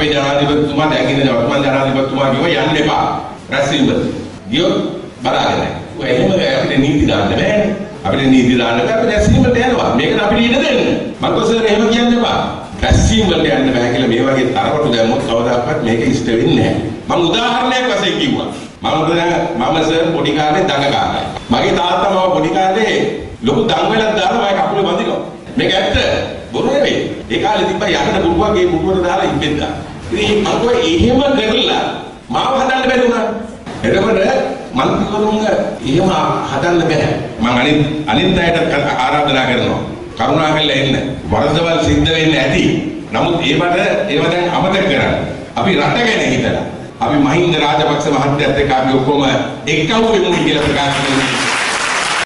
අපේ ජනාධිපතිතුමා දැන් ඉන්න වර්තමාන ජනාධිපතිතුමා කිව්වා යන්න එපා. රැස්වීම. ගියොත් බලාගෙන. එහෙම අපිට නීති දාන්න බෑනේ. අපිට නීති දාන්න බෑ අපි රැස්වීමට යනවා. මේකට අපිට ඉඩ දෙන්න. මම කොසර් එහෙම කියන්න එපා. රැස්වීම වලට යන්න බෑ කියලා මේ වගේ තරවටු දැම්මොත් කවදාකවත් මේක ඉෂ්ට වෙන්නේ නැහැ. මම උදාහරණයක් වශයෙන් කිව්වා. මම මම සර් පොඩි කාලේ දඟකාරයි. මගේ තාත්තා මම පොඩි කාලේ ලොකු දඟවෙලක් දාලා මගේ කකුලේ බඳිනවා. මේක ඇත්ත. බොරු නෙවෙයි. ඒ කාලේ තිබ්බ යකඩ පුටුවක් ඒ පුටුවට දාලා ඉබ්බෙද්දා. ඉතින් මම එහෙම කරලා මාව හදන්න බැරි වුණා. එතකොට මන්ත්‍රීවරුන්ග එහෙම හදන්න බෑ. මම අනිත් අනිත් අයට ආරාධනා කරනවා. කරුණාකරලා එන්න. වරදවල් සිද්ධ වෙන්න ඇති. නමුත් ඒවට ඒව දැන් අමතක කරන්න. අපි රට ගැන හිතලා අපි මහින්ද රාජපක්ෂ මහත්තයත් එක්ක අපි ඔක්කොම එක්කව වෙමු කියලා ප්‍රකාශ කරනවා.